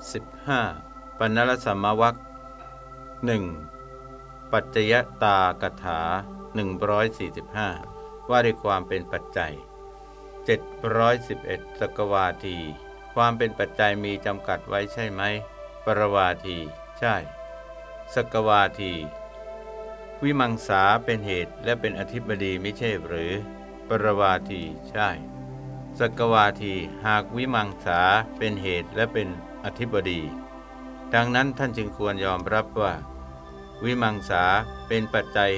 15. ปัณรสัมมวัคหนึ่งปัจจยตากถา 145 ว่าด้วยความเป็นปัจจัย 711 สกวาที ความเป็นปัจจัยมีจำกัดไว้ใช่ไหม ปรวาที ใช่ สกวาที วิมังสาเป็นเหตุและเป็นอธิบดีไม่ใช่หรือ ปรวาที ใช่ สกวาที หากวิมังสาเป็นเหตุและเป็น อธิบดี ดังนั้นท่านจึงควรยอมรับว่า วิมังสาเป็นปัจจัย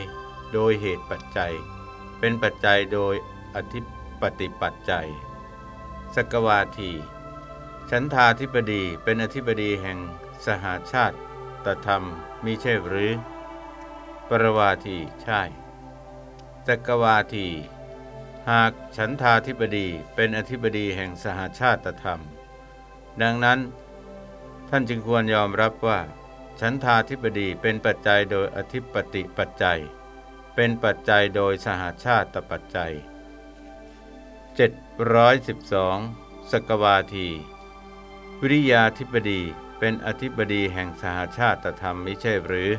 โดยเหตุปัจจัย เป็นปัจจัยโดยอธิปติปัจจัย สกวาทีฉันทาธิบดีเป็นอธิบดีแห่งสหาชาติตธรรมมีใช่หรือ ปรวาทีใช่สกวาที หากฉันทาธิบดีเป็นอธิบดีแห่งสหาชาติธรรม ดังนั้น ท่านจึงควรยอมรับว่า ฉันทาธิบดีเป็นปัจจัยโดยอธิปติปัจจัย เป็นปัจจัยโดยสหาชาติปัจจัย 712 สกวาที วิริยาธิบดีเป็นอธิบดีแห่งสหาชาติธรรมไม่ใช่หรือ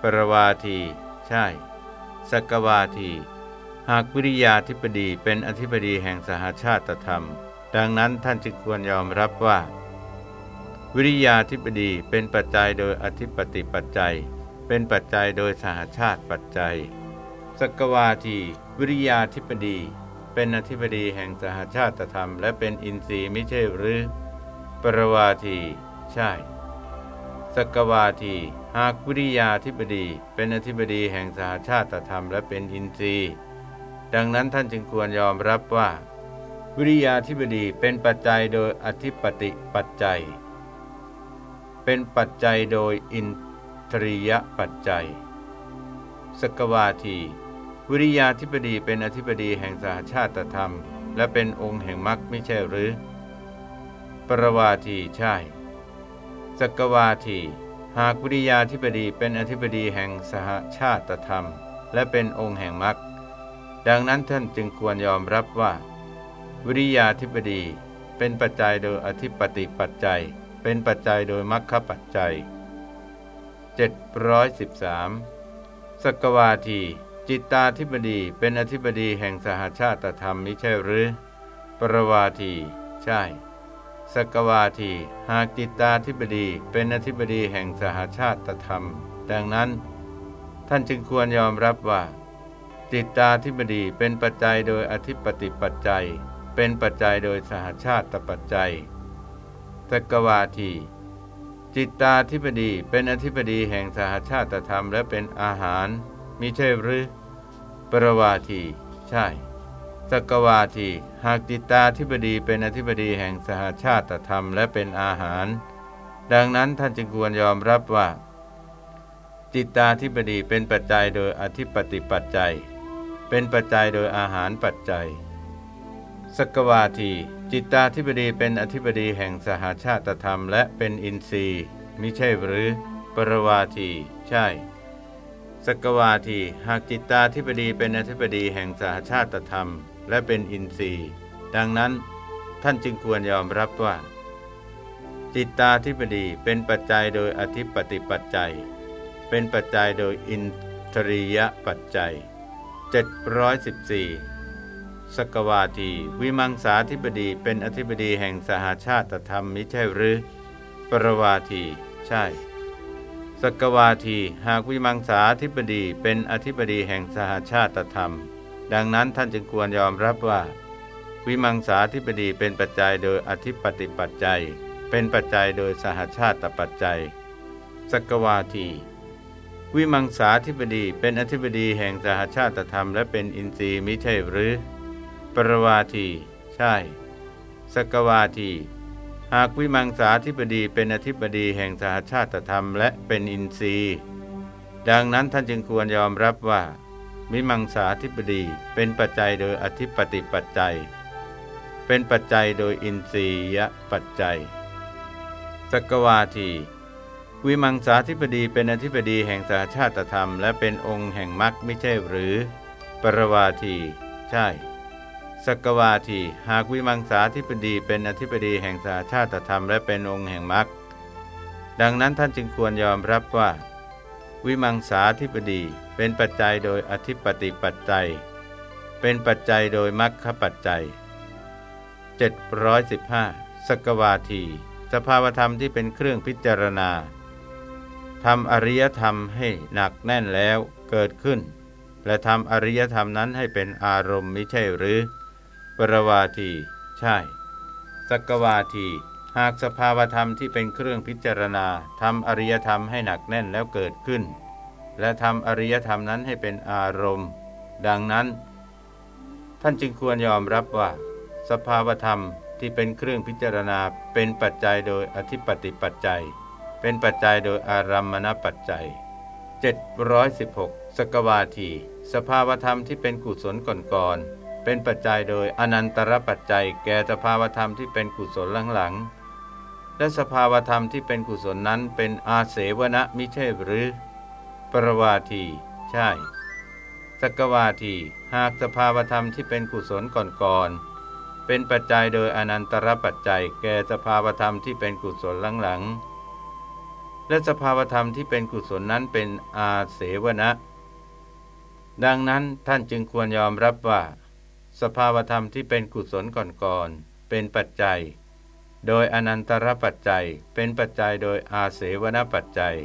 ปรวาที ใช่ สกวาที หากวิริยาธิบดีเป็นอธิบดีแห่งสหาชาติธรรม ดังนั้นท่านจึงควรยอมรับว่า วิริยาธิบดีเป็นปัจจัยโดยอธิปติปัจจัย เป็นปัจจัยโดยสหชาติปัจจัย สกวาที วิริยาธิบดี เป็นอธิบดีแห่งสหชาติธรรม และเป็นอินทรีย์ไม่ใช่หรือ ปรวาที ใช่สกวาทีหากวิริยาธิบดี เป็นอธิบดีแห่งสหชาติธรรม และเป็นอินทรีย์ ดังนั้นท่านจึงควรยอมรับว่า วิริยาธิบดีเป็นปัจจัยโดยอธิปติปัจจัย เป็นปัจจัยโดยอินทรียปัจจัย สกวาที วิริยาธิบดีเป็นอธิบดีแห่งสหชาติธรรม และเป็นองค์แห่งมรรคไม่ใช่หรือ ปรวาทีใช่ สกวาที หากวิริยาธิบดีเป็นอธิบดีแห่งสหชาติธรรม และเป็นองค์แห่งมรรคดังนั้นท่านจึงควรยอมรับว่า วิริยาธิบดีเป็นปัจจัยโดยอธิปติปัจจัย เป็นปัจจัยโดยมรรคปัจจัย 713 สกวาที จิตตาธิบดีเป็นอธิบดีแห่งสหชาติธรรมมิใช่หรือ ปรวาที ใช่ สกวาที หากจิตตาธิบดีเป็นอธิบดีแห่งสหชาติธรรม ดังนั้น ท่านจึงควรยอมรับว่า จิตตาธิบดีเป็นปัจจัยโดยอธิปติปัจจัย เป็นปัจจัยโดยสหชาติปัจจัย สกวาที จิตตาธิบดีเป็นอธิบดีแห่งสหชาติธรรมและเป็นอาหาร มิใช่หรือ ปรวาที ใช่สกวาที หากจิตตาธิบดีเป็นอธิบดีแห่งสหชาติธรรมและเป็นอาหาร ดังนั้นท่านจึงควรยอมรับว่า จิตตาธิบดีเป็นปัจจัยโดยอธิปติปัจจัย เป็นปัจจัยโดยอาหารปัจจัยสกวาที จิตตาธิบดีเป็นอธิบดีแห่งสหาชาติธรรมและเป็นอินทรีย์มิใช่หรือ ปรวาที ใช่สกวาทีหากจิตตาธิบดีเป็นอธิบดีแห่งสหาชาติธรรม และเป็นอินทรีย์ ดังนั้นท่านจึงควรยอมรับว่า จิตตาธิบดีเป็นปัจจัยโดยอธิปติปัจจัย เป็นปัจจัยโดยอินทรียปัจจัย 714 สกวาทีวิมังสาธิบดีเป็นอธิบดีแห่งสหาชาติธรรมมิใช่หรือ ปรวาที ใช่สกวาทีหากวิมังสาธิบดีเป็นอธิบดีแห่งสหาชาติธรรม ดังนั้นท่านจึงควรยอมรับว่า วิมังสาธิบดีเป็นปัจจัยโดยอธิปติปัจจัย เป็นปัจจัยโดยสหาชาติปัจจัยสกวาทีวิมังสาธิบดีเป็นอธิบดีแห่งสหชาติธรรม และเป็นอินทรีย์มิใช่หรือ ปรวาที ใช่ สกวาที หากวิมังสาธิบดีเป็นอธิบดีแห่งสหชาติธรรมและเป็นอินทรีย์ ดังนั้นท่านจึงควรยอมรับว่า วิมังสาธิบดีเป็นปัจจัยโดยอธิปติปัจจัย เป็นปัจจัยโดยอินทรียปัจจัย สกวาทีวิมังสาธิบดีเป็นอธิบดีแห่งสหชาติธรรม และเป็นองค์แห่งมรรคไม่ใช่หรือ ปรวาที ใช่ สกวาทีหากวิมังสาธิปดีเป็นอธิปดีแห่งสาชาติธรรมและเป็นองค์แห่งมรรคดังนั้นท่านจึงควรยอมรับว่า วิมังสาธิปดีเป็นปัจจัยโดยอธิปติปัจจัย เป็นปัจจัยโดยมัคคปัจจัย 715สกวาที สภาวธรรมที่เป็นเครื่องพิจารณาทำอริยธรรมให้หนักแน่นแล้วเกิดขึ้น และทำอริยธรรมนั้นให้เป็นอารมณ์ไม่ใช่หรือ ปรวาที ใช่สกวาที หากสภาวธรรมที่เป็นเครื่องพิจารณาทำอริยธรรมให้หนักแน่นแล้วเกิดขึ้น และทำอริยธรรมนั้นให้เป็นอารมณ์ ดังนั้น ท่านจึงควรยอมรับว่า สภาวธรรมที่เป็นเครื่องพิจารณาเป็นปัจจัยโดยอธิปติปัจจัย เป็นปัจจัยโดยอารัมมณปัจจัย 716สกวาที สภาวธรรมที่เป็นกุศลก่อนๆ เป็นปัจจัยโดยอนันตรปัจจัยแก่สภาวธรรมที่เป็นกุศลหลังๆ และสภาวธรรมที่เป็นกุศลนั้นเป็นอาเสวนะมิใช่หรือ ปรวาที ใช่ สกวาที หากสภาวธรรมที่เป็นกุศลก่อนๆ เป็นปัจจัยโดยอนันตรปัจจัยแก่สภาวธรรมที่เป็นกุศลหลังๆ และสภาวธรรมที่เป็นกุศลนั้นเป็นอาเสวนะ ดังนั้นท่านจึงควรยอมรับว่า สภาวธรรมที่เป็นกุศลก่อนๆเป็นปัจจัย โดยอนันตรปัจจัยเป็นปัจจัยโดยอาเสวนปัจจัย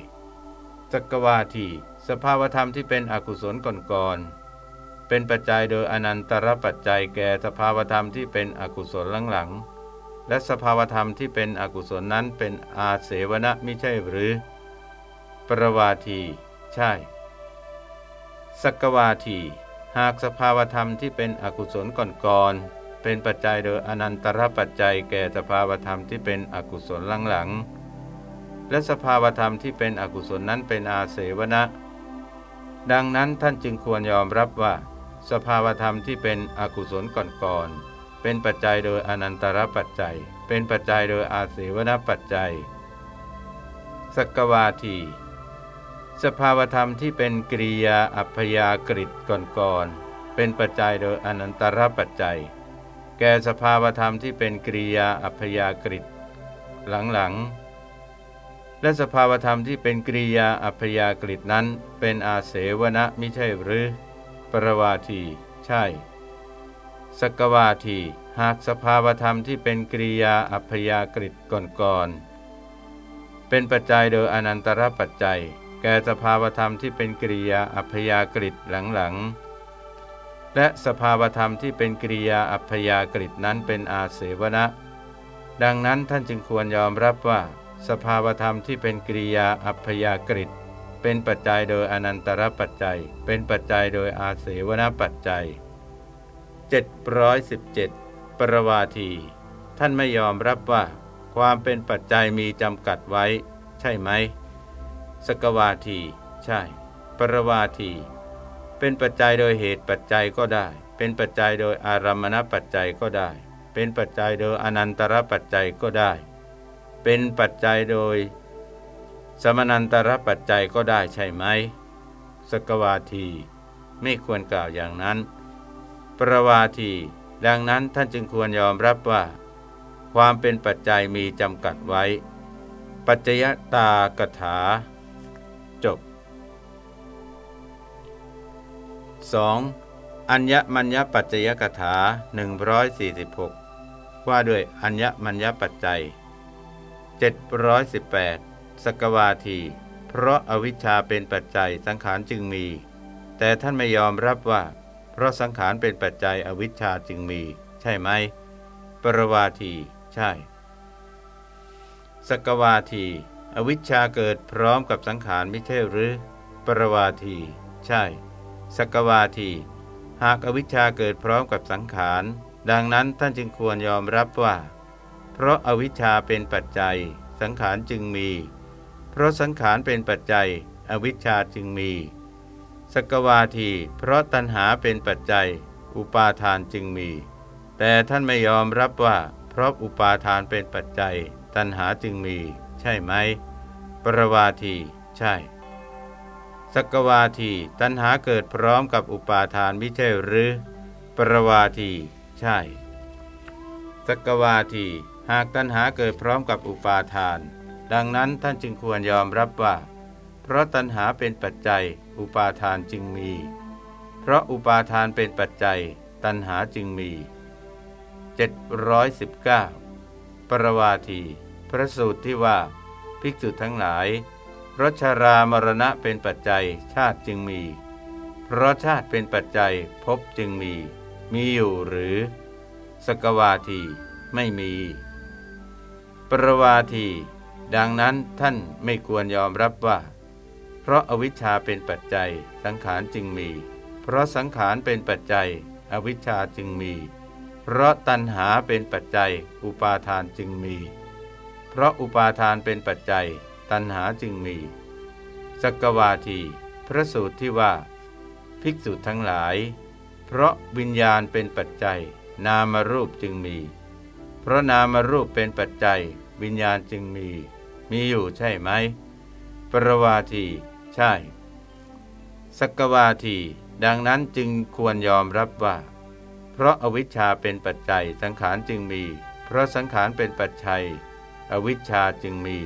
สกวาทีสภาวธรรมที่เป็นอกุศลก่อนๆเป็นปัจจัยโดยอนันตรปัจจัยแก่สภาวธรรมที่เป็นอกุศลหลังๆและสภาวธรรมที่เป็นอกุศลนั้นเป็นอาเสวนะไม่ใช่หรือ ประวาที ใช่สกวาที หากสภาวธรรมที่เป็นอกุศลก่อนๆเป็นปัจจัยโดยอนันตรปัจจัยแก่สภาวธรรมที่เป็นอกุศลหลังๆและสภาวธรรมที่เป็นอกุศลนั้นเป็นอาเสวนะ ดังนั้นท่านจึงควรยอมรับว่า สภาวธรรมที่เป็นอกุศลก่อนๆเป็นปัจจัยโดยอนันตรปัจจัย เป็นปัจจัยโดยอาเสวนปัจจัยสกวาที สภาวธรรมที่เป็นกริยาอัพยากฤิก่อนๆเป็นปัจจัยโดยอนันตรปัจจัย แก่สภาวธรรมที่เป็นกริยาอัพยากฤิหลังๆ และสภาวธรรมที่เป็นกริยาอัพยากฤินั้น เป็นอาเสวนะมิใช่หรือ ปรวาที ใช่ สกวาที หากสภาวธรรมที่เป็นกริยาอัพยากฤิก่อนๆเป็นปัจจัยโดยอนันตรปัจจัย แก่สภาวธรรมที่เป็นกิริยาอัพยากฤิหลังๆ และสภาวธรรมที่เป็นกิริยาอัพยากฤินั้นเป็นอาเสวนะ ดังนั้นท่านจึงควรยอมรับว่า สภาวธรรมที่เป็นกิริยาอัพยากฤิเป็นปัจจัยโดยอนันตรปัจจัย เป็นปัจจัยโดยอาเสวนปัจจัย 717 ปรวาที ท่านไม่ยอมรับว่า ความเป็นปัจจัยมีจำกัดไว้ ใช่ไหม สกวาที ใช่ ปรวาที เป็นปัจจัยโดยเหตุปัจจัยก็ได้ เป็นปัจจัยโดยอารมณปัจจัยก็ได้ เป็นปัจจัยโดยอนันตรปัจจัยก็ได้ เป็นปัจจัยโดย สมนันตรปัจจัยก็ได้ใช่ไหมสกวาที ไม่ควรกล่าวอย่างนั้น ปรวาที ดังนั้นท่านจึงควรยอมรับว่า ความเป็นปัจจัยมีจำกัดไว้ ปัจจยตากถา 2. อัญญมัญญปัจจยกถา 146 ว่าด้วยอัญญมัญญปัจจัย 718 สกวาที เพราะอวิชชาเป็นปัจจัยสังขารจึงมี แต่ท่านไม่ยอมรับว่า เพราะสังขารเป็นปัจจัยอวิชชาจึงมี ใช่ไหม ปรวาที ใช่ สกวาที อวิชชาเกิดพร้อมกับสังขารไม่ใช่หรือ ปรวาที ใช่ สกวาทีหากอวิชชาเกิดพร้อมกับสังขาร ดังนั้นท่านจึงควรยอมรับว่า เพราะอวิชชาเป็นปัจจัย สังขารจึงมี เพราะสังขารเป็นปัจจัย อวิชชาจึงมี สกวาที เพราะตัณหาเป็นปัจจัย อุปาทานจึงมี แต่ท่านไม่ยอมรับว่า เพราะอุปาทานเป็นปัจจัย ตัณหาจึงมี ใช่ไหม ปรวาที ใช่ สกวาทีตัณหาเกิดพร้อมกับอุปาทานม่ใช่หรือ ปรวาที ใช่สกวาที หากตัณหาเกิดพร้อมกับอุปาทาน ดังนั้นท่านจึงควรยอมรับว่า เพราะตัณหาเป็นปัจจัย อุปาทานจึงมี เพราะอุปาทานเป็นปัจจัย ตัณหาจึงมี 719 ปรวาที พระสูตรที่ว่า ภิกษุทั้งหลาย ราะชารามรณะเป็นปัจจัยชาติจึงมี เพราะชาติเป็นปัจจัยภพจึงมี มีอยู่หรือ สกวาทีไม่มี ปรวาที ดังนั้นท่านไม่ควรยอมรับว่า เพราะอวิชชาเป็นปัจจัยสังขารจึงมี เพราะสังขารเป็นปัจจัย อวิชชาจึงมี เพราะตัณหาเป็นปัจจัย อุปาทานจึงมี เพราะอุปาทานเป็นปัจจัย ตัณหาจึงมีสกวาทีพระสูตรที่ว่า ภิกษุทั้งหลาย เพราะวิญญาณเป็นปัจจัย นามรูปจึงมี เพราะนามรูปเป็นปัจจัย วิญญาณจึงมี มีอยู่ใช่ไหม ปรวาทีใช่สกวาทีดังนั้นจึงควรยอมรับว่า เพราะอวิชชาเป็นปัจจัยสังขารจึงมี เพราะสังขารเป็นปัจจัย อวิชชาจึงมี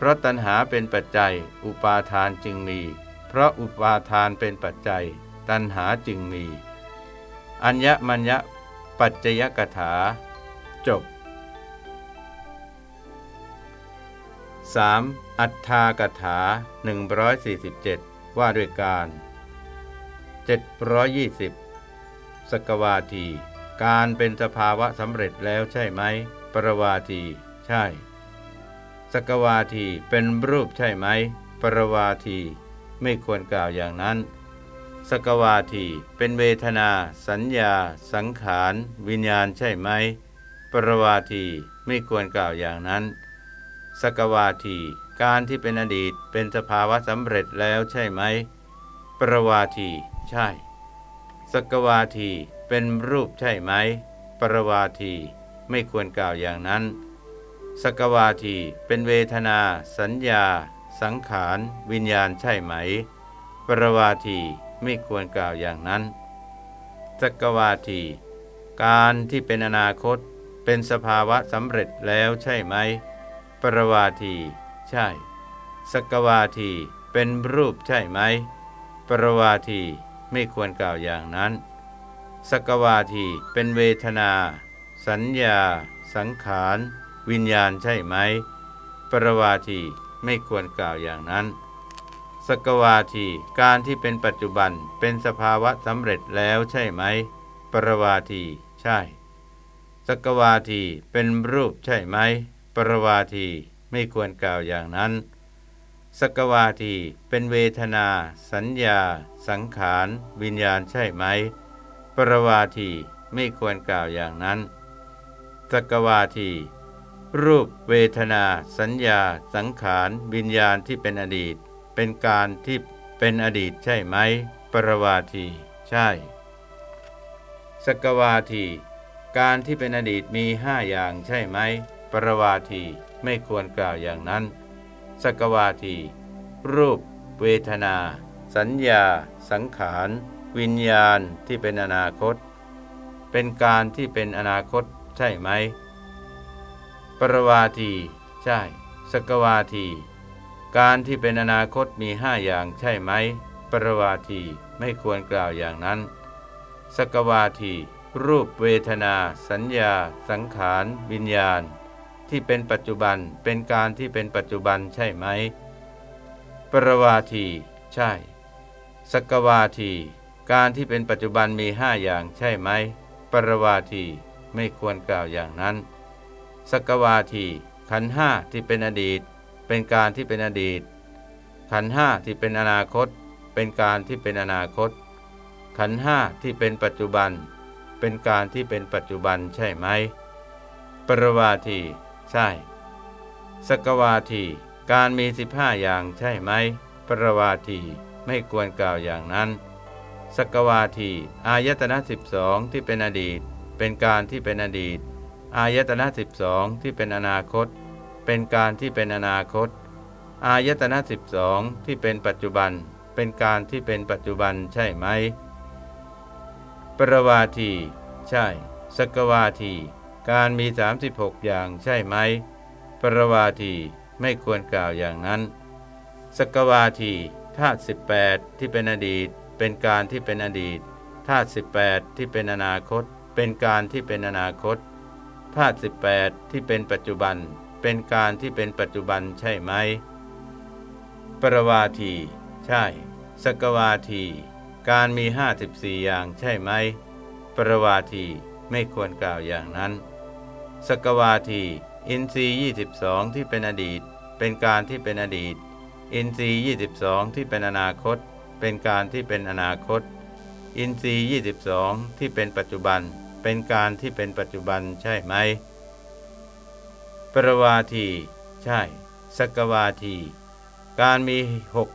เพราะตัณหาเป็นปัจจัย อุปาทานจึงมี เพราะอุปาทานเป็นปัจจัย ตัณหาจึงมี อัญญมัญญปัจจยกถา จบ 3. อัฏฐากถา 147 ว่าด้วยการ 720 สกวาที การเป็นสภาวะสำเร็จแล้วใช่ไหม ปรวาที ใช่ สกวาทีเป็นรูปใช่ไหม ปรวาทีไม่ควรกล่าวอย่างนั้น สกวาทีเป็นเวทนา สัญญา สังขาร วิญญาณใช่ไหม ปรวาทีไม่ควรกล่าวอย่างนั้น สกวาทีการที่เป็นอดีตเป็นสภาวะสำเร็จแล้วใช่ไหม ปรวาทีใช่ สกวาทีเป็นรูปใช่ไหม ปรวาทีไม่ควรกล่าวอย่างนั้น สกวาทีเป็นเวทนา สัญญา สังขาร วิญญาณใช่ไหม ปรวาทีไม่ควรกล่าวอย่างนั้น สกวาที การที่เป็นอนาคตเป็นสภาวะสำเร็จแล้วใช่ไหม ปรวาที ใช่ สกวาทีเป็นรูปใช่ไหม ปรวาทีไม่ควรกล่าวอย่างนั้น สกวาทีเป็นเวทนา สัญญา สังขาร วิญญาณใช่ไหม ปรวาทีไม่ควรกล่าวอย่างนั้น สกวาทีการที่เป็นปัจจุบันเป็นสภาวะสำเร็จแล้วใช่ไหม ปรวาทีใช่ สกวาทีเป็นรูปใช่ไหม ปรวาทีไม่ควรกล่าวอย่างนั้น สกวาทีเป็นเวทนา สัญญา สังขาร วิญญาณใช่ไหม ปรวาทีไม่ควรกล่าวอย่างนั้น สกวาที รูปเวทนา สัญญา สังขารวิญญาณที่เป็นอดีต เป็นการที่เป็นอดีตใช่ไหม ปรวาที ใช่ สกวาที การที่เป็นอดีตมีห้าอย่างใช่ไหม ปรวาทีไม่ควรกล่าวอย่างนั้น สกวาที รูป เวทนา สัญญา สังขาร วิญญาณที่เป็นอนาคต เป็นการที่เป็นอนาคตใช่ไหม ปรวาที ใช่ สกวาที การที่เป็นอนาคตมีห้าอย่างใช่ไหม ปรวาทีไม่ควรกล่าวอย่างนั้น สกวาที รูปเวทนา สัญญา สังขาร วิญญาณ ที่เป็นปัจจุบันเป็นการที่เป็นปัจจุบันใช่ไหม ปรวาที ใช่ สกวาที การที่เป็นปัจจุบันมีห้าอย่างใช่ไหม ปรวาทีไม่ควรกล่าวอย่างนั้น สกวาทีขันห้าที่เป็นอดีต เป็นการที่เป็นอดีต ขันห้าที่เป็นอนาคต เป็นการที่เป็นอนาคต ขันห้าที่เป็นปัจจุบัน เป็นการที่เป็นปัจจุบันใช่ไหม ปรวาที ใช่ สกวาทีการมีสิบห้าอย่างใช่ไหม ปรวาทีไม่ควรกล่าวอย่างนั้น สกวาที อายตนะสิบสองที่เป็นอดีต เป็นการที่เป็นอดีต อายตนะสิบสองที่เป็นอนาคต เป็นการที่เป็นอนาคต อายตนะสิบสองที่เป็นปัจจุบัน เป็นการที่เป็นปัจจุบันใช่ไหม ปรวาที ใช่ สกวาที การมี 36 อย่างใช่ไหม ปรวาทีไม่ควรกล่าวอย่างนั้น สกวาทีธาตุสิที่เป็นอดีต เป็นการที่เป็นอดีตธาตุสิที่เป็นอนาคต เป็นการที่เป็นอนาคต ธาตุสิที่เป็นปัจจุบันเป็นการที่เป็นปัจจุบันใช่ไหม ปรวาที ใช่ สกวาที การมีห้าสิบสี่อย่างใช่ไหม ปรวาทีไม่ควรกล่าวอย่างนั้น สกวาที อินทรีย์22 ที่เป็นอดีต เป็นการที่เป็นอดีต อินทรีย์22 ที่เป็นอนาคต เป็นการที่เป็นอนาคต อินทรีย์22 ที่เป็นปัจจุบัน เป็นการที่เป็นปัจจุบันใช่ไหม ปรวาที ใช่ สกวาที การมี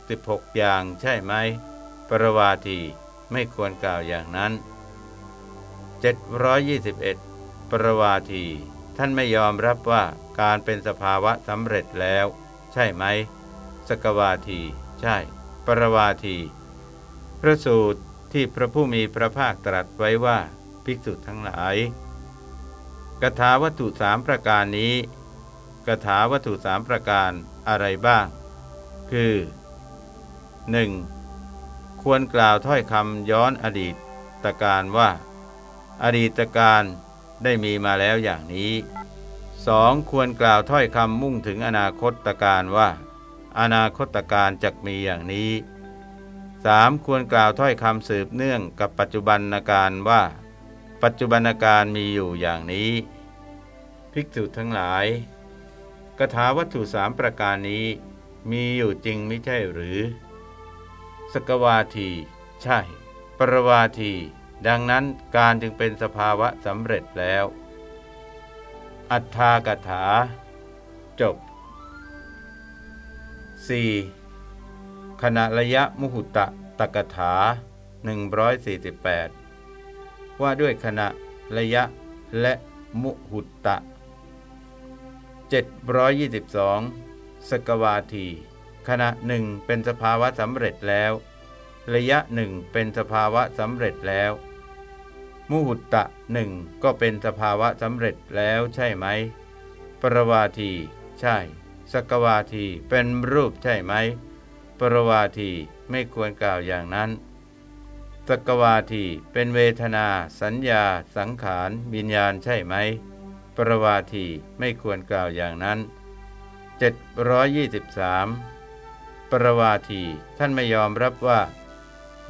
66 อย่างใช่ไหม ปรวาทีไม่ควรกล่าวอย่างนั้น 721 ปรวาที ท่านไม่ยอมรับว่าการเป็นสภาวะสำเร็จแล้ว ใช่ไหม สกวาที ใช่ ปรวาที พระสูตรที่พระผู้มีพระภาคตรัสไว้ว่า ภิกษุทั้งหลายกถาวัตถุสามประการนี้กถาวัตถุสามประการอะไรบ้าง คือ 1. ควรกล่าวถ้อยคำย้อนอดีตตการว่า อดีตการได้มีมาแล้วอย่างนี้ 2. ควรกล่าวถ้อยคำมุ่งถึงอนาคตการว่า อนาคตการจะมีอย่างนี้ 3. ควรกล่าวถ้อยคำสืบเนื่องกับปัจจุบันการว่า ปัจจุบันการมีอยู่อย่างนี้ ภิกษุทั้งหลายกถาวัตถุสามประการนี้ มีอยู่จริงไม่ใช่หรือ สกวาที ใช่ ปรวาที ดังนั้นการจึงเป็นสภาวะสำเร็จแล้ว อัฏฐากถา จบ 4. ขณะระยะมุหุตะตกถา 148 ว่าด้วยขณะ ระยะ และมุหุตตะ 722 สกวาที ขณะหนึ่งเป็นสภาวะสำเร็จแล้ว ระยะหนึ่งเป็นสภาวะสำเร็จแล้ว มุหุตตะหนึ่งก็เป็นสภาวะสำเร็จแล้วใช่ไหม ปรวาที ใช่ สกวาทีเป็นรูปใช่ไหม ปรวาทีไม่ควรกล่าวอย่างนั้น สกวาทีเป็นเวทนา สัญญา สังขารวิญญาณใช่ไหม ปรวาทีไม่ควรกล่าวอย่างนั้น 723 ปรวาทีท่านไม่ยอมรับว่า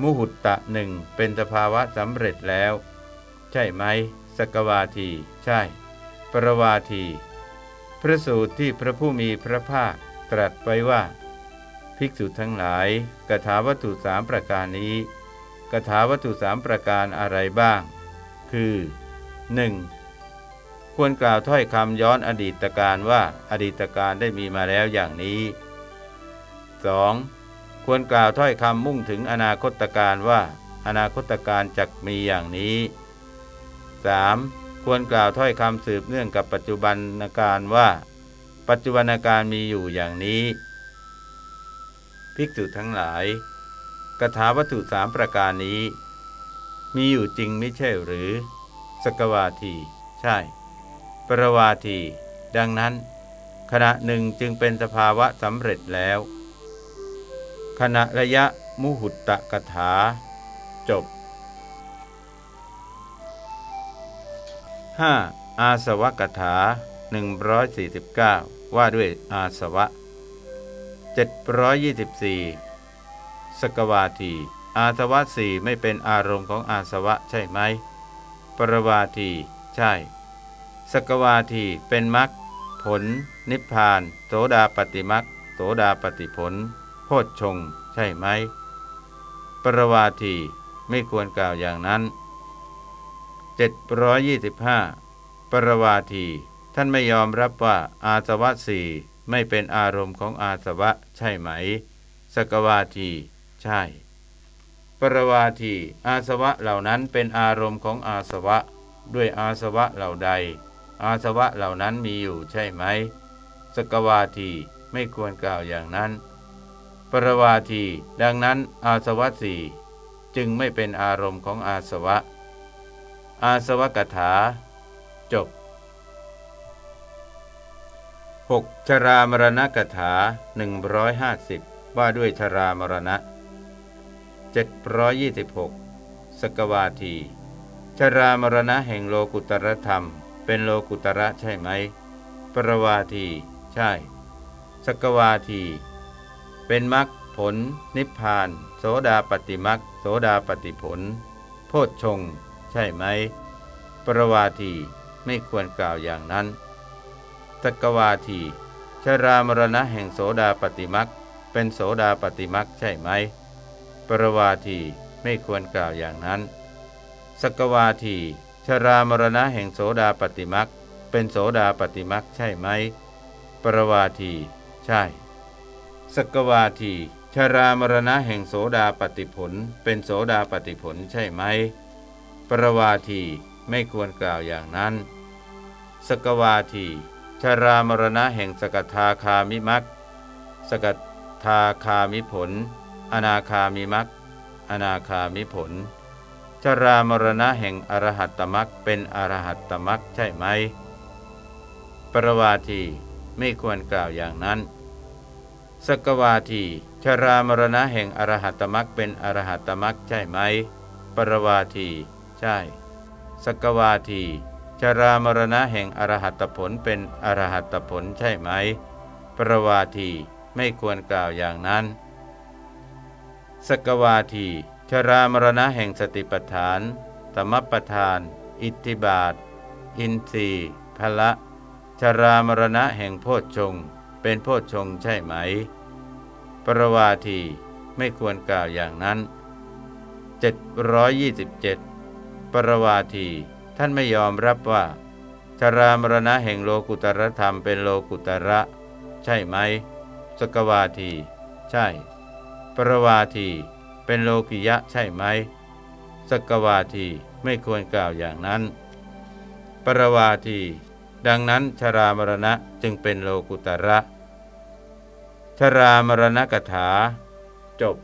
มุหุตตะหนึ่งเป็นสภาวะสำเร็จแล้ว ใช่ไหม สกวาที ใช่ ปรวาที พระสูตรที่พระผู้มีพระภาคตรัสไว้ว่า ภิกษุทั้งหลายกถาวัตถุสามประการนี้ กถาวัตถุสามประการอะไรบ้าง คือ 1. ควรกล่าวถ้อยคำย้อนอดีตการว่าอดีตการได้มีมาแล้วอย่างนี้ 2. ควรกล่าวถ้อยคำมุ่งถึงอนาคตการว่า อนาคตการจะมีอย่างนี้ 3. ควรกล่าวถ้อยคำสืบเนื่องกับปัจจุบันการว่า ปัจจุบันการมีอยู่อย่างนี้ ภิกษุทั้งหลาย กถาวัตถุสามประการนี้ มีอยู่จริงไม่ใช่หรือ สกวาที ใช่ ปรวาที ดังนั้น ขณะหนึ่งจึงเป็นสภาวะสำเร็จแล้ว ขณะระยะมุหุตตะกถา จบ 5. อาสวะกถา 149 ว่าด้วยอาสวะ 724 สกวาที อาสวะสี่ไม่เป็นอารมณ์ของอาสวะใช่ไหม ปรวาที ใช่ สกวาทีเป็นมรรคผล นิพพาน โสดาปฏิมรรคโสดาปฏิผล โพชฌงใช่ไหม ปรวาทีไม่ควรกล่าวอย่างนั้น 725 ปรวาที ท่านไม่ยอมรับว่าอาสวะสี่ไม่เป็นอารมณ์ของอาสวะใช่ไหม สกวาที ใช่ ปรวาทีอาสวะเหล่านั้นเป็นอารมณ์ของอาสวะ ด้วยอาสวะเหล่าใด อาสวะเหล่านั้นมีอยู่ใช่ไหม สกวาทีไม่ควรกล่าวอย่างนั้น ปรวาทีดังนั้นอาสวะสี่จึงไม่เป็นอารมณ์ของอาสวะ อาสวะกถา จบ 6. ชรามรณกถา 150 ว่าด้วยชรามรณะ 726 สกวาที ชรามรณะแห่งโลกุตรธรรม เป็นโลกุตระใช่ไหม ปรวาที ใช่ สกวาที เป็นมรรคผล นิพพาน โสดาปฏิมรรคโสดาปฏิผล โพชฌงใช่ไหม ปรวาทีไม่ควรกล่าวอย่างนั้นสกวาที ชรามรณะแห่งโสดาปฏิมักเป็นโสดาปฏิมักใช่ไหม ปรวาทีไม่ควรกล่าวอย่างนั้น สกวาที ชรามรณะแห่งโสดาปฏิมักเป็นโสดาปฏิมักใช่ไหม ปรวาที ใช่ สกวาที ชรามรณะแห่งโสดาปฏิผล เป็นโสดาปฏิผลใช่ไหม ปรวาทีไม่ควรกล่าวอย่างนั้น สกวาที ชรามรณะแห่งสกทาคามิมักสกทาคามิผล อนาคามิมักอนาคามิผล ชรามรณะแห่งอรหัตตมักเป็นอรหัตตมักใช่ไหม ปรวาทีไม่ควรกล่าวอย่างนั้น สกวาทีชรามรณะแห่งอรหัตตมักเป็นอรหัตตมักใช่ไหม ปรวาที ใช่ สกวาทีชรามรณะแห่งอรหัตผลเป็นอรหัตผลใช่ไหม ปรวาทีไม่ควรกล่าวอย่างนั้น สกวาที ชรามรณะแห่งสติปัฏฐานตมปทาน อิทธิบาท อินทรีพละ ชรามรณะแห่งโพชฌงเป็นโพชฌงใช่ไหม ปรวาทีไม่ควรกล่าวอย่างนั้น 727 ปรวาที ท่านไม่ยอมรับว่า ชรามรณะแห่งโลกุตรธรรมเป็นโลกุตระ ใช่ไหม สกวาที ใช่ ปรวาทีเป็นโลกิยะใช่ไหมสกวาทีไม่ควรกล่าวอย่างนั้น ปรวาที ดังนั้นชรามรณะจึงเป็นโลกุตระ ชรามรณกถา จบ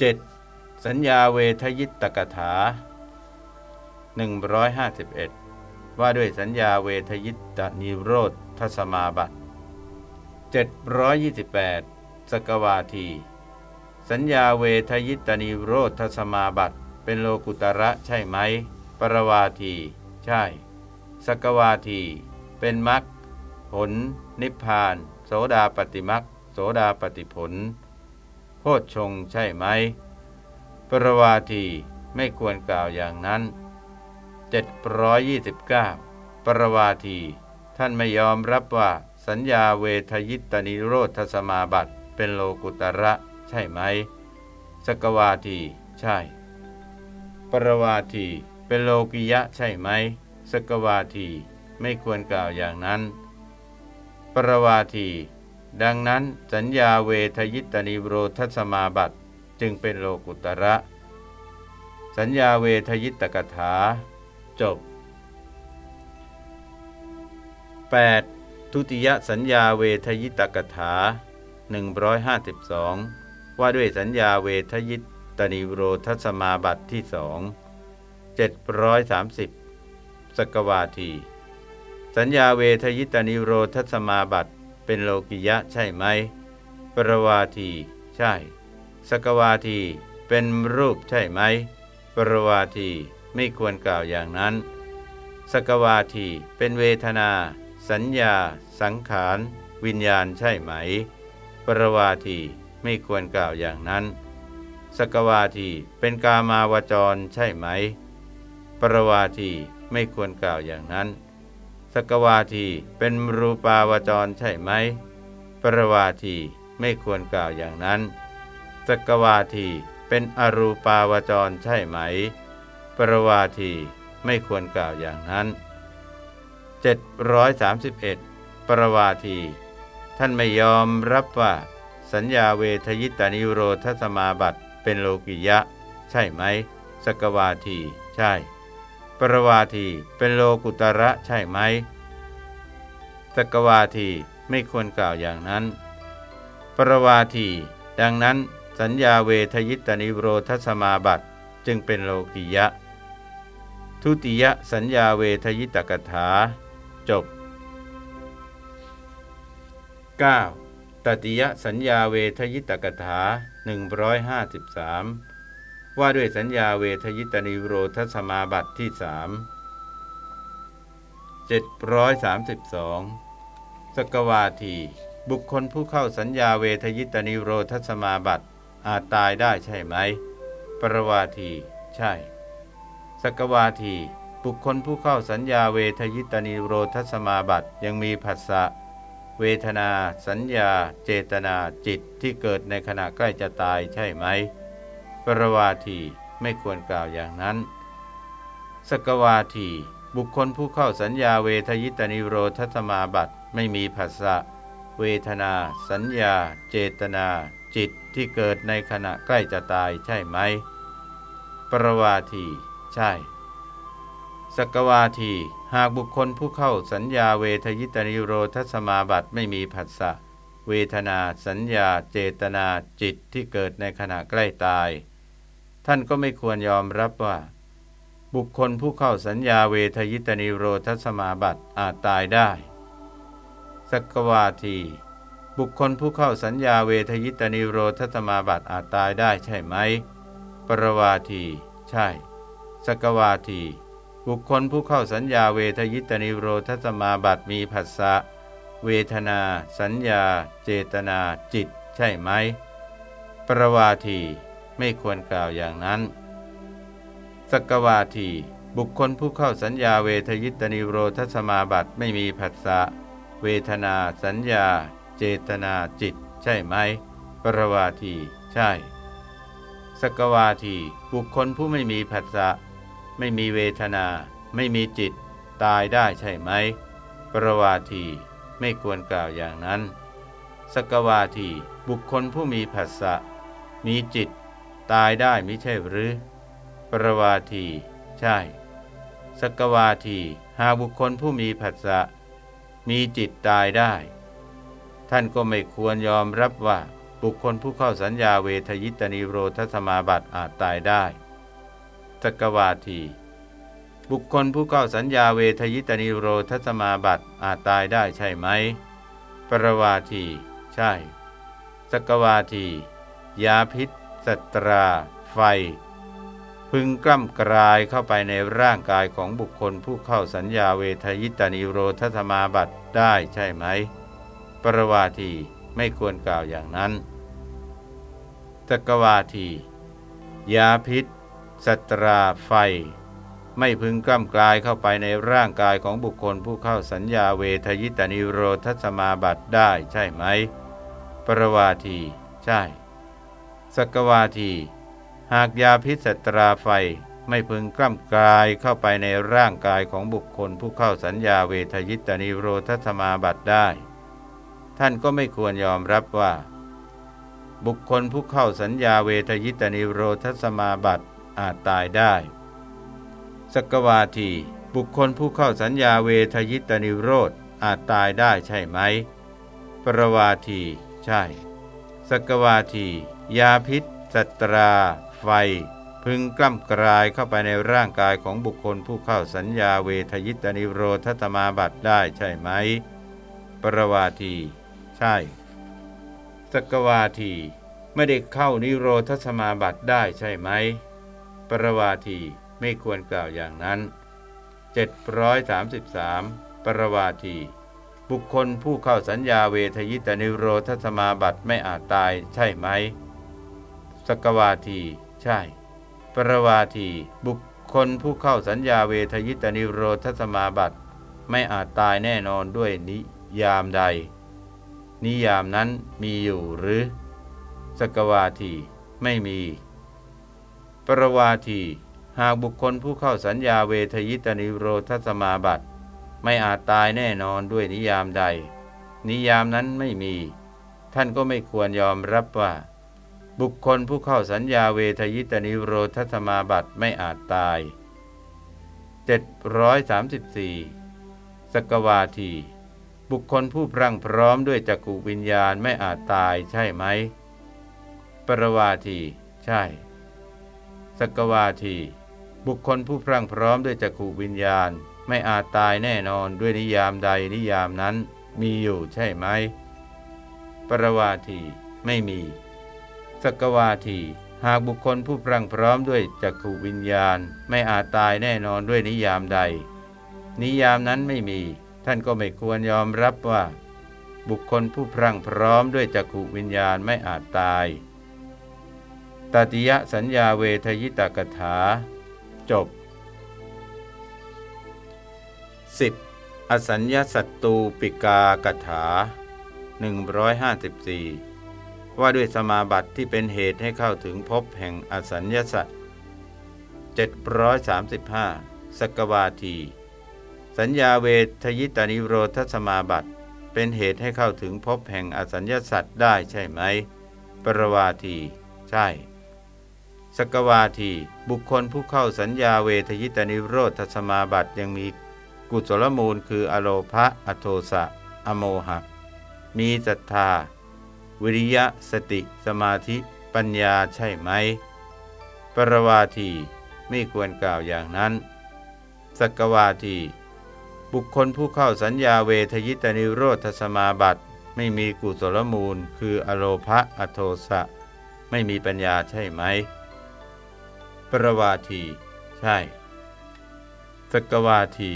7. สัญญาเวทยิตตกถา 151 ว่าด้วยสัญญาเวทยิตานิโรธทสมาบัติ728 สกวาที สัญญาเวทยิตานิโรธทสมาบัติเป็นโลกุตระใช่ไหม ปรวาที ใช่ สกวาที เป็นมรรคผล นิพพาน โสดาปฏิมรรคโสดาปฏิผล โพชฌงใช่ไหม ปรวาทีไม่ควรกล่าวอย่างนั้น 729 ปรวาที ท่านไม่ยอมรับว่าสัญญาเวทยิตนิโรธสมาบัติ เป็นโลกุตระ ใช่ไหมสกวาที ใช่ ปรวาที เป็นโลกิยะใช่ไหมสกวาที ไม่ควรกล่าวอย่างนั้น ปรวาที ดังนั้นสัญญาเวทยิตนิโรธสมาบัติจึงเป็นโลกุตระ สัญญาเวทยิตกถา จบ 8. ทุติยสัญญาเวทยิตกถา 152 ว่าด้วยสัญญาเวทยิตตนิโรธสมาบัติที่สอง730 สกวาที สัญญาเวทยิตนิโรธสมาบัติเป็นโลกิยะใช่ไหม ปรวาที ใช่ สกวาทีเป็นรูปใช่ไหม ปรวาทีไม่ควรกล่าวอย่างนั้น สกวาทีเป็นเวทนา สัญญา สังขาร วิญญาณใช่ไหม ปรวาทีไม่ควรกล่าวอย่างนั้น สกวาทีเป็นกามาวจรใช่ไหม ปรวาทีไม่ควรกล่าวอย่างนั้น สกวาทีเป็นรูปาวจรใช่ไหม ปรวาทีไม่ควรกล่าวอย่างนั้น สกวาทีเป็นอรูปาวจรใช่ไหม ปรวาทีไม่ควรกล่าวอย่างนั้น 731 ปรวาที ท่านไม่ยอมรับว่า สัญญาเวทยิตานิโรธสมาบัติเป็นโลกิยะ ใช่ไหมสกวาทีใช่ ปรวาทีเป็นโลกุตระใช่ไหมสกวาทีไม่ควรกล่าวอย่างนั้น ปรวาทีดังนั้นสัญญาเวทยิตานิโรธสมาบัติจึงเป็นโลกิยะ ทุติยสัญญาเวทยิตกถา จบ 9. ตติยสัญญาเวทยิตกถา 153 ว่าด้วยสัญญาเวทยิตนิโรธสมาบัติที่สาม732 สกวาที บุคคลผู้เข้าสัญญาเวทยิตนิโรธสมาบัติอาจตายได้ใช่ไหม ปรวาที ใช่ สกวาที บุคคลผู้เข้าสัญญาเวทยิตนิโรธสมาบัติยังมีผัสสะ เวทนา สัญญา เจตนาจิตที่เกิดในขณะใกล้จะตายใช่ไหม ปรวาทีไม่ควรกล่าวอย่างนั้น สกวาที บุคคลผู้เข้าสัญญาเวทยิตนิโรธสมาบัตไม่มีผัสสะเวทนา สัญญา เจตนา จิตที่เกิดในขณะใกล้จะตายใช่ไหม ปรวาที ใช่ สกวาที หากบุคคลผู้เข้าสัญญาเวทยิตนิโรธสมาบัติไม่มีผัสสะเวทนาสัญญาเจตนาจิตที่เกิดในขณะใกล้ตาย ท่านก็ไม่ควรยอมรับว่า บุคคลผู้เข้าสัญญาเวทยิตนิโรธสมาบัติอาจตายได้ สกวาที บุคคลผู้เข้าสัญญาเวทยิตนิโรธสมาบัติอาจตายได้ใช่ไหม ปรวาที ใช่ สกวาที บุคคลผู้เข้าสัญญาเวทยิตนิโรธสมาบัติมีผัสสะเวทนา สัญญา เจตนาจิต ใช่ไหม ประวาทีไม่ควรกล่าวอย่างนั้น สกวาที บุคคลผู้เข้าสัญญาเวทยิตนิโรธสมาบัติไม่มีผัสสะเวทนา สัญญา เจตนาจิต ใช่ไหม ประวาที ใช่ สกวาที บุคคลผู้ไม่มีผัสสะ ไม่มีเวทนา ไม่มีจิต ตายได้ใช่ไหม ปรวาทีไม่ควรกล่าวอย่างนั้น สกวาทีบุคคลผู้มีผัสสะ มีจิต ตายได้มิใช่หรือ ปรวาที ใช่ สกวาทีหาบุคคลผู้มีผัสสะ มีจิตตายได้ ท่านก็ไม่ควรยอมรับว่าบุคคลผู้เข้าสัญญาเวทยิตนิโรธสมาบัติอาจตายได้ กวาที บุคคลผู้เข้าสัญญาเวทยิตนิโรธสมาบัติอาจตายได้ใช่ไหม ปรวาที ใช่ สกวาที ยาพิษสตรา ไฟ พึงกล้ำกลายเข้าไปในร่างกายของบุคคลผู้เข้าสัญญาเวทยิตานิโรธธรรมาบัตได้ใช่ไหม ปรวาทีไม่ควรกล่าวอย่างนั้นตกวาที ยาพิษ สตราไฟ ไม่พึงกล้ำกลายเข้าไปในร่างกายของบุคคลผู้เข้าสัญญาเวทยิตานิโรธสมาบัตได้ใช่ไหม ปรวาที ใช่ สกวาที หากยาพิษสตราไฟไม่พึงกล้ำกลายเข้าไปในร่างกายของบุคคลผู้เข้าสัญญาเวทยิตานิโรธสมาบัติได้ ท่านก็ไม่ควรยอมรับว่าบุคคลผู้เข้าสัญญาเวทยิตานิโรธสมาบัติ อาจตายได้ สกวาทีบุคคลผู้เข้าสัญญาเวทยิตานิโรธอาจตายได้ใช่ไหม ปรวาที ใช่ สกวาที ยาพิษสัตรา ไฟ พึงกล้ำกลายเข้าไปในร่างกายของบุคคลผู้เข้าสัญญาเวทยิตานิโรธตมาบัตได้ใช่ไหม ปรวาที ใช่ สกวาที ไม่ได้เข้านิโรธสมาบัตได้ใช่ไหม ปรวาทีไม่ควรกล่าวอย่างนั้น 733 ปรวาที บุคคลผู้เข้าสัญญาเวทยิตานิโรธสมาบัติไม่อาจตายใช่ไหม สกวาที ใช่ ปรวาที บุคคลผู้เข้าสัญญาเวทยิตนิโรธสมาบัติไม่อาจตายแน่นอนด้วยนิยามใด นิยามนั้นมีอยู่หรือ สกวาที ไม่มี ปรวาทีหากบุคคลผู้เข้าสัญญาเวทยิตนิโรธสมาบัติ ไม่อาจตายแน่นอนด้วยนิยามใด นิยามนั้นไม่มี ท่านก็ไม่ควรยอมรับว่า บุคคลผู้เข้าสัญญาเวทยิตนิโรธธรรมาบัติไม่อาจตาย 734 สกวาที บุคคลผู้พรั่งพร้อมด้วยจักขูวิญญาณไม่อาจตายใช่ไหม ปรวาที ใช่ สกวาที บุคคลผู้พรั่งพร้อมด้วยจักขูวิญญาณ ไม่อาจตายแน่นอนด้วยนิยามใดนิยามนั้น มีอยู่ใช่ไหม ปรวาทีไม่มี สกวาที หากบุคคลผู้พรั่งพร้อมด้วยจักขวิญญาณ ไม่อาจตายแน่นอนด้วยนิยามใด นิยามนั้นไม่มี ท่านก็ไม่ควรยอมรับว่า บุคคลผู้พรั่งพร้อมด้วยจักขวิญญาณไม่อาจตาย ตติยสัญญาเวทยิตกถา จบ 10. อสัญญาสัตตูปิกากถา 154 ว่าด้วยสมาบัติที่เป็นเหตุให้เข้าถึงพบแห่งอสัญญาสัต735 สกวาที สัญญาเวทยิตานิโรธสมาบัติเป็นเหตุให้เข้าถึงพบแห่งอสัญญาสัตว์ได้ใช่ไหม ปรวาที ใช่ สกวาทีบุคคลผู้เข้าสัญญาเวทยิตานิโรธสมาบัติยังมีกุศลมูลคืออโลภะอโทสะ อโมหะ มีศรัทธา วิริยะสติสมาธิปัญญาใช่ไหม ปรวาทีไม่ควรกล่าวอย่างนั้น สกวาที บุคคลผู้เข้าสัญญาเวทยิตานิโรธสมาบัติไม่มีกุศลมูลคืออโลภะอโทสะ ไม่มีปัญญาใช่ไหม ปรวาที ใช่สกวาที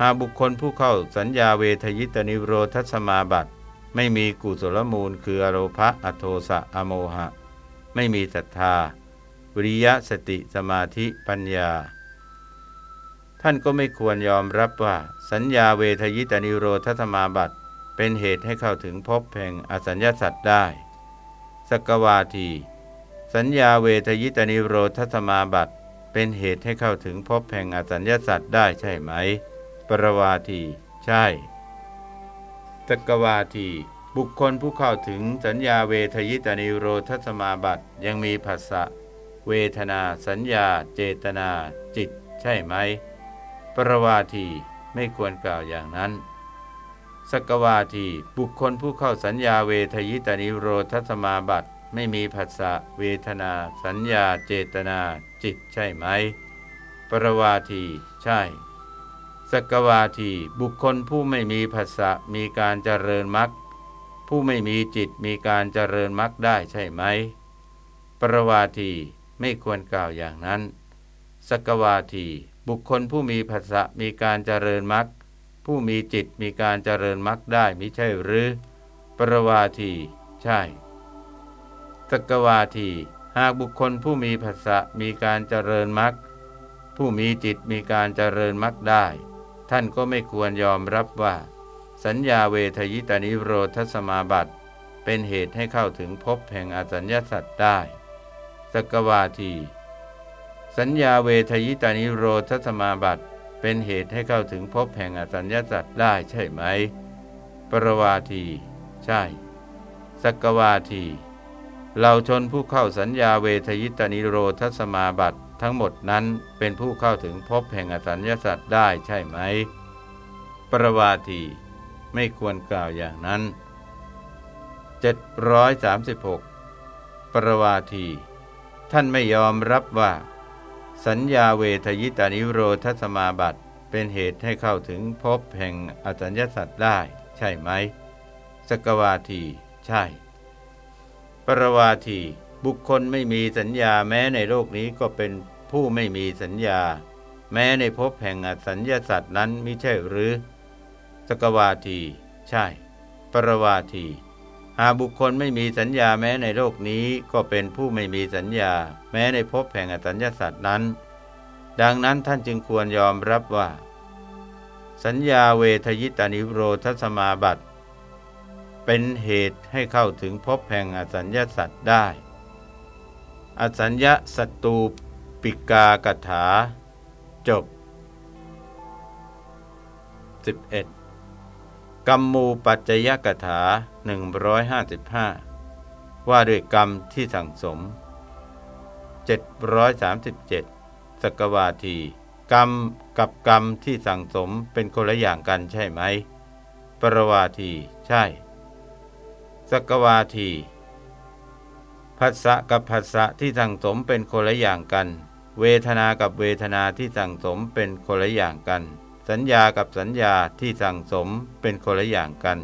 หากบุคคลผู้เข้าสัญญาเวทยิตนิโรธสมาบัติ ไม่มีกุศลมูลคืออโลภะอโทสะอโมหะ ไม่มีศรัทธา วิริยะสติสมาธิปัญญา ท่านก็ไม่ควรยอมรับว่า สัญญาเวทยิตนิโรธสมาบัติ เป็นเหตุให้เข้าถึงพบแห่งอสัญญาสัตว์ได้สกวาที สัญญาเวทยิตนิโรธสมาบัติเป็นเหตุให้เข้าถึงพบแห่งอสัญญาสัตว์ได้ใช่ไหม ปรวาที ใช่ตกวาที บุคคลผู้เข้าถึงสัญญาเวทยิตานิโรธสมาบัติยังมีภาษะเวทนาสัญญา เจตนา จิต ใช่ไหม ปรวาทีไม่ควรกล่าวอย่างนั้นสกวาที บุคคลผู้เข้าสัญญาเวทยิตานิโรธสมาบัติ ไม่มีภาษะเวทนา สัญญาเจตนา จิตใช่ไหม ปรวาทีใช่สกวาทีบุคคลผู้ไม่มีภาษะมีการเจริญมรรคผู้ไม่มีจิตมีการเจริญมรรคได้ใช่ไหม ปรวาทีไม่ควรกล่าวอย่างนั้นสกวาทีบุคคลผู้มีภาษะมีการเจริญมรรคผู้มีจิตมีการเจริญมรรคได้มิใช่หรือ ปรวาที ใช่ สกวาทีหากบุคคลผู้มีภาษะมีการเจริญมรรคผู้มีจิตมีการเจริญมรรคได้ ท่านก็ไม่ควรยอมรับว่า สัญญาเวทยิตานิโรธสมาบัติเป็นเหตุให้เข้าถึงพบแห่งอสัญญาสัตว์ได้สกวาที สัญญาเวทยิตานิโรธสมาบัติเป็นเหตุให้เข้าถึงพบแห่งอสัญญาสัตว์ได้ใช่ไหม ปรวาที ใช่สกวาที เราชนผู้เข้าสัญญาเวทยิตานิโรธสมาบัติทั้งหมดนั้นเป็นผู้เข้าถึงพบแห่งอสัญญาสัตว์ได้ใช่ไหม ปรวาทีไม่ควรกล่าวอย่างนั้น 736 ปรวาที ท่านไม่ยอมรับว่า สัญญาเวทยิตานิโรธสมาบัติ เป็นเหตุให้เข้าถึงพบแห่งอสัญญาสัตว์ได้ ใช่ไหม สกวาที ใช่ รวาทีบุคคลไม่มีสัญญาแม้ในโลกนี้ก็เป็นผู้ไม่มีสัญญา แม้ในภพแห่งอสัญญาสัตว์นั้นมิใช่หรือ สกวาที ใช่ ปรวาที หาบุคคลไม่มีสัญญาแม้ในโลกนี้ก็เป็นผู้ไม่มีสัญญา แม้ในภพแห่งอสัญญาสัตว์นั้น ดังนั้นท่านจึงควรยอมรับว่า สัญญาเวทยิตานิโรธสมาบัติ เป็นเหตุให้เข้าถึงภพแห่งอสัญญาสัตว์ได้ อสัญญาสตูปิกากถา จบ 11. กรรมูปัจจยกถา 155 ว่าด้วยกรรมที่สั่งสม 737 สกวาที กรรมกับกรรมที่สั่งสมเป็นคนละอย่างกันใช่ไหม ปรวาที ใช่ สกวาทีผัสสะกับผัสสะที่สั่งสมเป็นคนละอย่างกัน เวทนากับเวทนาที่สั่งสมเป็นคนละอย่างกัน สัญญากับสัญญาที่สั่งสมเป็นคนละอย่างกัน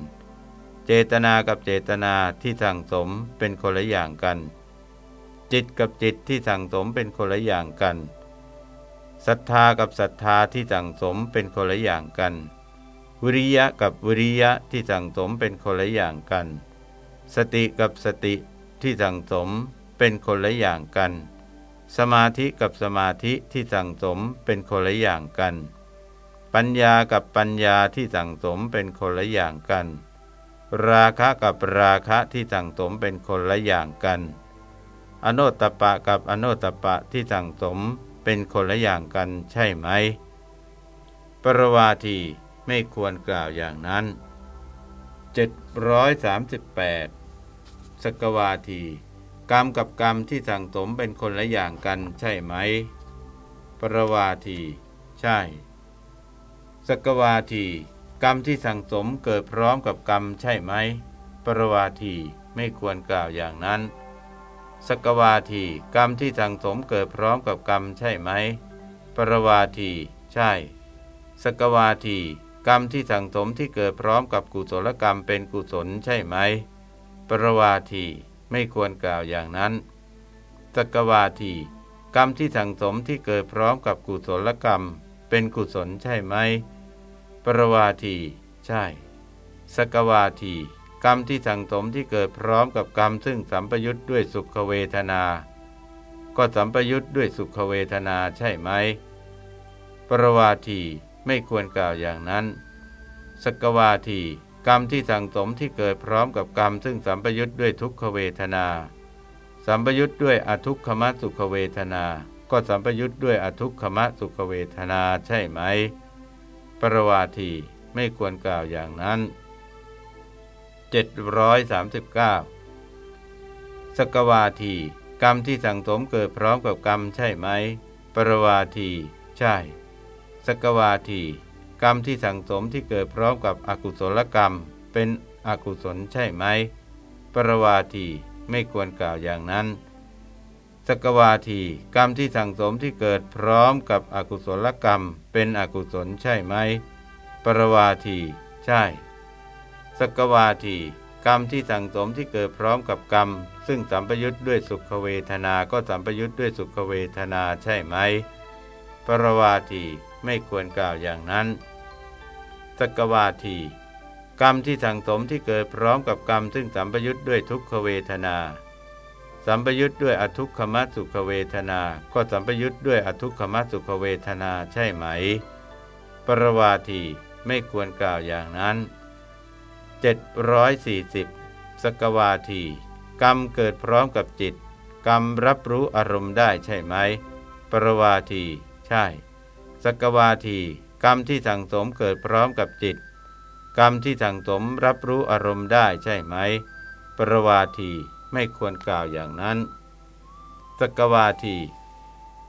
เจตนากับเจตนาที่สั่งสมเป็นคนละอย่างกัน จิตกับจิตที่สั่งสมเป็นคนละอย่างกันศรัทธากับศรัทธาที่สั่งสมเป็นคนละอย่างกัน วิริยะกับวิริยะที่สั่งสมเป็นคนละอย่างกัน สติกับสติที่สั่งสมเป็นคนละอย่างกัน สมาธิกับสมาธิที่สั่งสมเป็นคนละอย่างกัน ปัญญากับปัญญาที่สั่งสมเป็นคนละอย่างกัน ราคะกับราคะที่สั่งสมเป็นคนละอย่างกัน อโนตปะกับอโนตปะที่สั่งสมเป็นคนละอย่างกันใช่ไหม ปรวาทีไม่ควรกล่าวอย่างนั้น 738 สกวาที กรรมกับกรรมที่สั่งสมเป็นคนละอย่างกันใช่ไหม ปรวาที ใช่ สกวาที กรรมที่สั่งสมเกิดพร้อมกับกรรมใช่ไหม ปรวาทีไม่ควรกล่าวอย่างนั้น สกวาที กรรมที่สั่งสมเกิดพร้อมกับกรรมใช่ไหม ปรวาที ใช่ สกวาที กรรมที่สั่งสมที่เกิดพร้อมกับกุศลกรรมเป็นกุศลใช่ไหม ปรวาทีไม่ควรกล่าวอย่างนั้น สกวาทีกรรมที่สั่งสมที่เกิดพร้อมกับกุศลกรรม เป็นกุศลใช่ไหม ปรวาทีใช่ สกวาทีกรรมที่สั่งสมที่เกิดพร้อมกับกรรมซึ่งสัมปยุทธ์ด้วยสุขเวทนา ก็สัมปยุทธ์ด้วยสุขเวทนาใช่ไหม ปรวาที ไม่ควรกล่าวอย่างนั้น สกวาที กรรมที่สั่งสมที่เกิดพร้อมกับกรรม ซึ่งสัมปยุทธ์ด้วยทุกขเวทนา สัมปยุทธ์ด้วยอทุกขมสุขเวทนา ก็สัมปยุทธ์ด้วยอทุกขมสุขเวทนาใช่ไหม ปรวาทีไม่ควรกล่าวอย่างนั้น 739 สกวาที กรรมที่สั่งสมเกิดพร้อมกับกรรมใช่ไหม ปรวาที ใช่ สกวาทีกรรมที่สั่งสมที่เกิดพร้อมกับอกุศลกรรม เป็นอกุศลใช่ไหม ปรวาทีไม่ควรกล่าวอย่างนั้น สกวาทีกรรมที่สั่งสมที่เกิดพร้อมกับอกุศลกรรม เป็นอกุศลใช่ไหม ปรวาทีใช่ สกวาทีกรรมที่สั่งสมที่เกิดพร้อมกับกรรม ซึ่งสัมปยุทธ์ด้วยสุขเวทนา ก็สัมปยุทธ์ด้วยสุขเวทนาใช่ไหม ปรวาที ไม่ควรกล่าวอย่างนั้นสกวาที กรรมที่สั่งสมที่เกิดพร้อมกับกรรม ซึ่งสัมปยุทธ์ด้วยทุกขเวทนา สัมปยุทธ์ด้วยอทุกขมสุขเวทนา ก็สัมปยุทธ์ด้วยอทุกขมสุขเวทนาใช่ไหม ปรวาทีไม่ควรกล่าวอย่างนั้น 740 สกวาที กรรมเกิดพร้อมกับจิต กรรมรับรู้อารมณ์ได้ใช่ไหม ปรวาที ใช่ สกวาทีกรรมที่สั่งสมเกิดพร้อมกับจิต กรรมที่สั่งสมรับรู้อารมณ์ได้ใช่ไหม ปรวาทีไม่ควรกล่าวอย่างนั้นสกวาที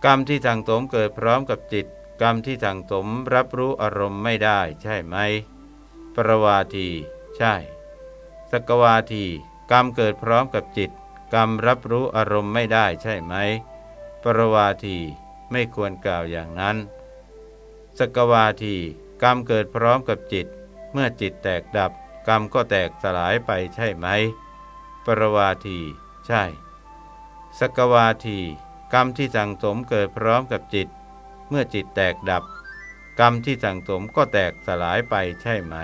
กรรมที่สั่งสมเกิดพร้อมกับจิต กรรมที่สั่งสมรับรู้อารมณ์ไม่ได้ใช่ไหม ปรวาที ใช่สกวาที กรรมเกิดพร้อมกับจิต กรรมรับรู้อารมณ์ไม่ได้ใช่ไหม ปรวาทีไม่ควรกล่าวอย่างนั้น สกวาทีกรรมเกิดพร้อมกับจิต เมื่อจิตแตกดับ กรรมก็แตกสลายไปใช่ไหม ปรวาที ใช่ สกวาที กรรมที่สั่งสมเกิดพร้อมกับจิต เมื่อจิตแตกดับ กรรมที่สั่งสมก็แตกสลายไปใช่ไหม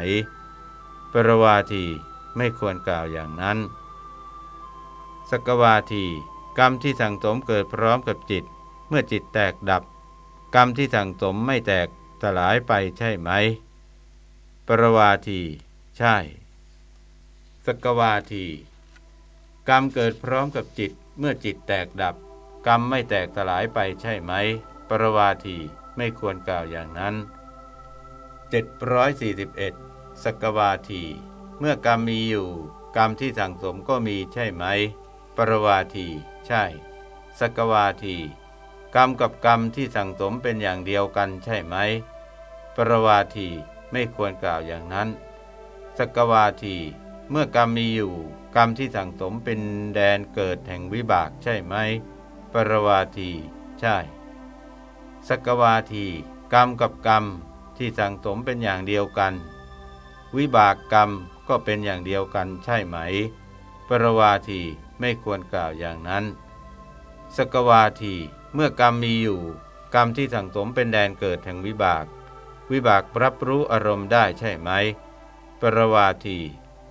ปรวาทีไม่ควรกล่าวอย่างนั้น สกวาที กรรมที่สั่งสมเกิดพร้อมกับจิต เมื่อจิตแตกดับ กรรมที่สั่งสมไม่แตก สลายไปใช่ไหม ปรวาที ใช่ สกวาที กรรมเกิดพร้อมกับจิตเมื่อจิตแตกดับ กรรมไม่แตกสลายไปใช่ไหม ปรวาทีไม่ควรกล่าวอย่างนั้น 741สกวาที เมื่อกรรมมีอยู่ กรรมที่สั่งสมก็มีใช่ไหม ปรวาที ใช่ สกวาที กรรมกับกรรมที่สั่งสมเป็นอย่างเดียวกันใช่ไหม ปรวาทีไม่ควรกล่าวอย่างนั้น สกวาที เมื่อกรรมมีอยู่ กรรมที่สั่งสมเป็นแดนเกิดแห่งวิบากใช่ไหม ปรวาที ใช่ สกวาที กรรมกับกรรมที่สั่งสมเป็นอย่างเดียวกัน วิบากกรรมก็เป็นอย่างเดียวกันใช่ไหม ปรวาทีไม่ควรกล่าวอย่างนั้น สกวาที เมื่อกรรมมีอยู่ กรรมที่สั่งสมเป็นแดนเกิดแห่งวิบาก วิบากรับรู้อารมณ์ได้ใช่ไหม ปรวาที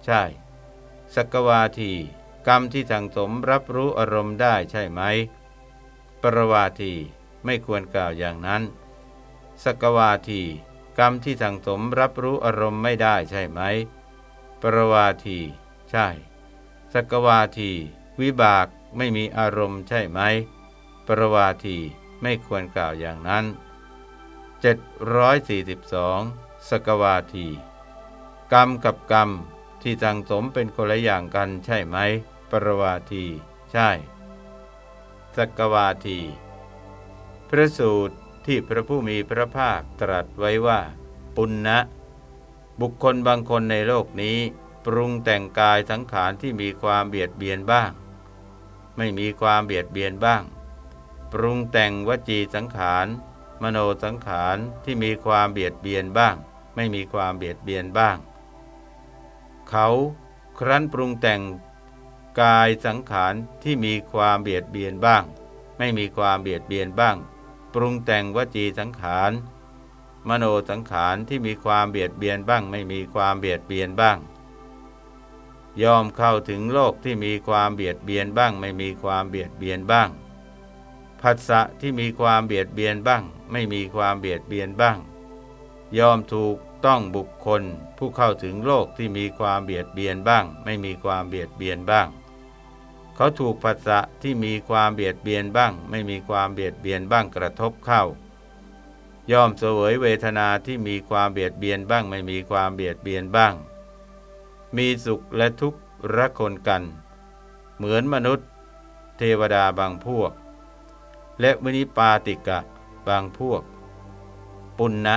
ใช่ สกวาที กรรมที่สั่งสมรับรู้อารมณ์ได้ใช่ไหม ปรวาที ไม่ควรกล่าวอย่างนั้น สกวาที กรรมที่สั่งสมรับรู้อารมณ์ไม่ได้ใช่ไหม ปรวาที ใช่ สกวาที วิบากไม่มีอารมณ์ใช่ไหม ปรวาที ไม่ควรกล่าวอย่างนั้น 742 สกวาที กรรมกับกรรมที่สั่งสมเป็นคนละอย่างกันใช่ไหม ปรวาที ใช่ สกวาที พระสูตรที่พระผู้มีพระภาคตรัสไว้ว่า ปุณณนะบุคคลบางคนในโลกนี้ ปรุงแต่งกายสังขารที่มีความเบียดเบียนบ้าง ไม่มีความเบียดเบียนบ้าง ปรุงแต่งวจีสังขาร มโนสังขารที่มีความเบียดเบียนบ้าง ไม่มีความเบียดเบียนบ้าง เขาครั้นปรุงแต่งกายสังขารที่มีความเบียดเบียนบ้าง ไม่มีความเบียดเบียนบ้าง ปรุงแต่งวจีสังขาร มโนสังขารที่มีความเบียดเบียนบ้าง ไม่มีความเบียดเบียนบ้าง ยอมเข้าถึงโลกที่มีความเบียดเบียนบ้าง ไม่มีความเบียดเบียนบ้างผัสสะที่มีความเบียดเบียนบ้าง ไม่มีความเบียดเบียนบ้าง ยอมถูกต้องบุคคลผู้เข้าถึงโลกที่มีความเบียดเบียนบ้าง ไม่มีความเบียดเบียนบ้าง เขาถูกผัสสะที่มีความเบียดเบียนบ้าง ไม่มีความเบียดเบียนบ้างกระทบเข้า ยอมเสวยเวทนาที่มีความเบียดเบียนบ้าง ไม่มีความเบียดเบียนบ้าง มีสุขและทุกข์ระคนกัน เหมือนมนุษย์ เทวดาบางพวก และวินิปาติกะ บางพวก ปุณณนะ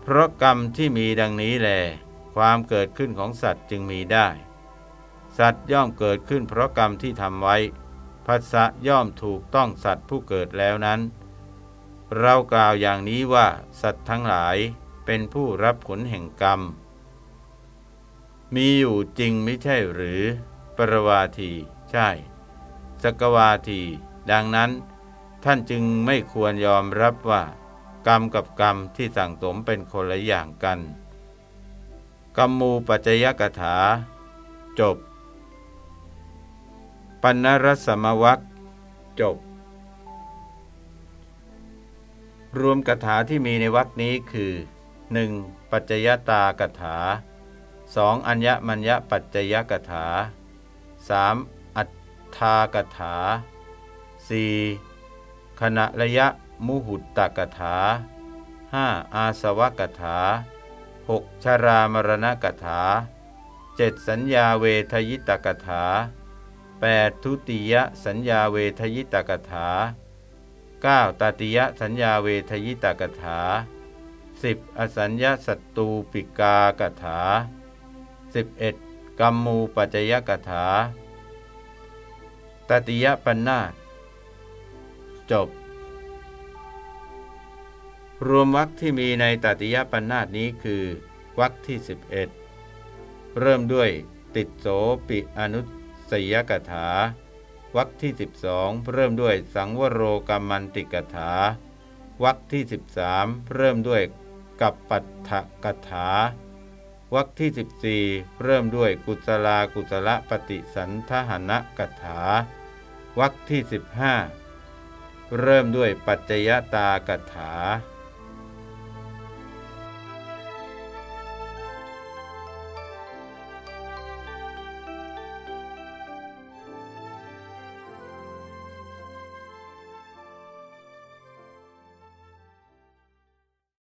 เพราะกรรมที่มีดังนี้แล ความเกิดขึ้นของสัตว์จึงมีได้ สัตว์ย่อมเกิดขึ้นเพราะกรรมที่ทำไว้ภัสสะย่อมถูกต้องสัตว์ผู้เกิดแล้วนั้น เรากล่าวอย่างนี้ว่าสัตว์ทั้งหลายเป็นผู้รับผลแห่งกรรม มีอยู่จริงไม่ใช่หรือ ปรวาที ใช่ สกวาที ดังนั้น ท่านจึงไม่ควรยอมรับว่า กรรมกับกรรมที่สั่งสมเป็นคนละอย่างกันกรรมูปัจจยกถา จบ ปัณรสมวัคจบ รวมกถาที่มีในวัคนี้คือ 1. ปัจจยตากถา 2. อัญญมัญญปัจจยกถา 3. อัฏฐากถา 4. ขณะระยะมุหุตตกถา 5. อาสวกถา 6. ชรามรณกถา 7. สัญญาเวทยิตกถา 8. ทุติยสัญญาเวทยิตกถา 9. ตติยสัญญาเวทยิตกถา 10. อสัญญาสัตตูปิกากถา 11. กัมมูปัจจยกถา ตติยปัญนา จบ รวมวรรคที่มีในตติยปัญนาตนี้คือวรรคที่ 11 เริ่มด้วยติดโสปิอนุสยกถาวักที่ 12 เริ่มด้วยสังวโรกรรมันติกถาวักที่ 13 เริ่มด้วยกัปปัตถกถาวักที่ 14 เริ่มด้วยกุศลากุศลปฏิสันทหณกถาวักที่ 15 เริ่มด้วยปัจจยตากถา